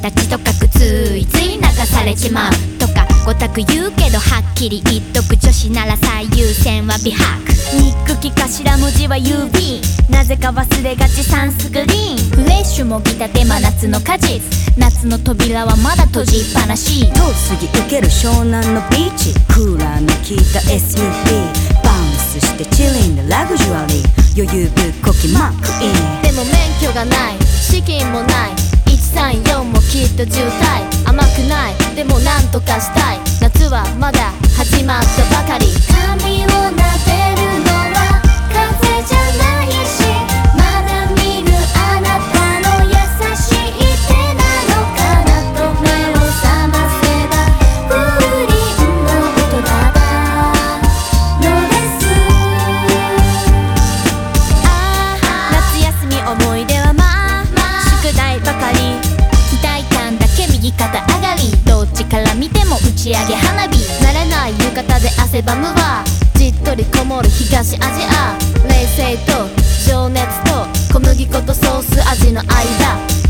たちとかくついつい流されちまうとかごたく言うけどはっきり言っとく女子なら最優先は美白。憎き頭文字は UV なぜか忘れがちサンスクリーン。フレッシュもぎたて真夏の果実。夏の扉はまだ閉じっぱなし。遠すぎ受ける湘南のビーチ。クーラーの効いた SUV バウンスしてチリンでラグジュアリー。余裕ぶっこきマックイン。でも免許がない。資金もない。134もきっと渋滞。甘くない。でもなんとかしたい。夏はまだ始まったばかり。見ても打ち上げ花火。慣れない浴衣で汗ばむわ。じっとりこもる東アジア。冷静と情熱と小麦粉とソース味の間。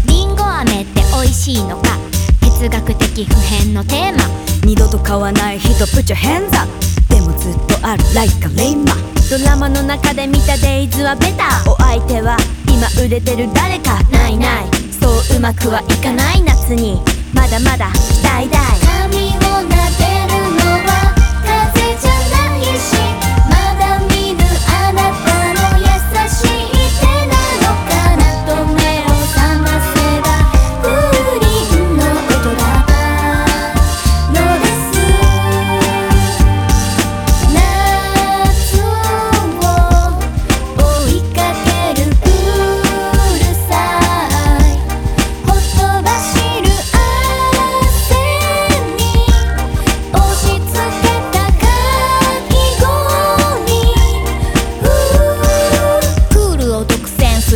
りんご飴って美味しいのか？哲学的普遍のテーマ。二度と買わない人プチョヘンザでもずっとある like a レイマ。ドラマの中で見たデイズはベタ。お相手は今売れてる誰か。ないない。そううまくはいかない夏に。まだまだ期待大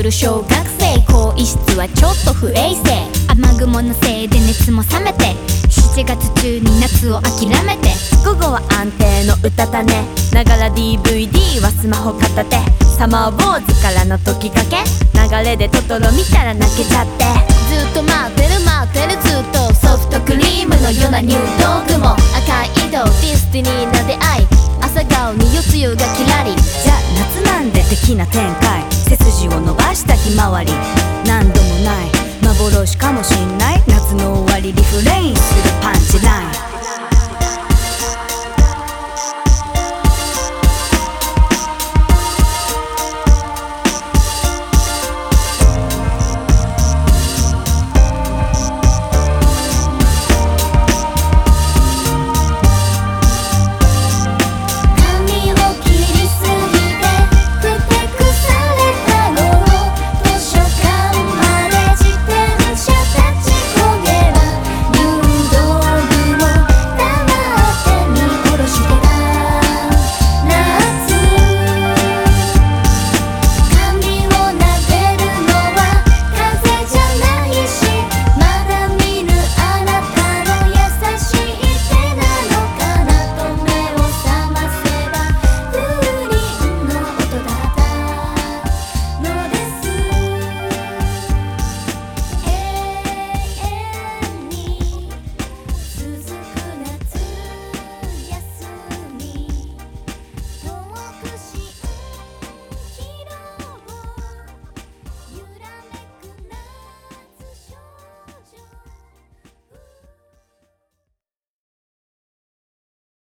る小学生更衣室はちょっと不衛生。雨雲のせいで熱も冷めて。7月中に夏を諦めて。午後は安定の歌だね。ながら DVD はスマホ片手。サマーウォーズからの時かけ。流れでトトロ見たら泣けちゃって。ずっと待ってる待ってる。ずっとソフトクリームのような入道雲。赤い糸 destiny な出会い。朝顔に夜露がキラリ。じゃあ夏なんで的な展開。何度もない幻かもしんない。夏の終わりリフレインするパンチライン。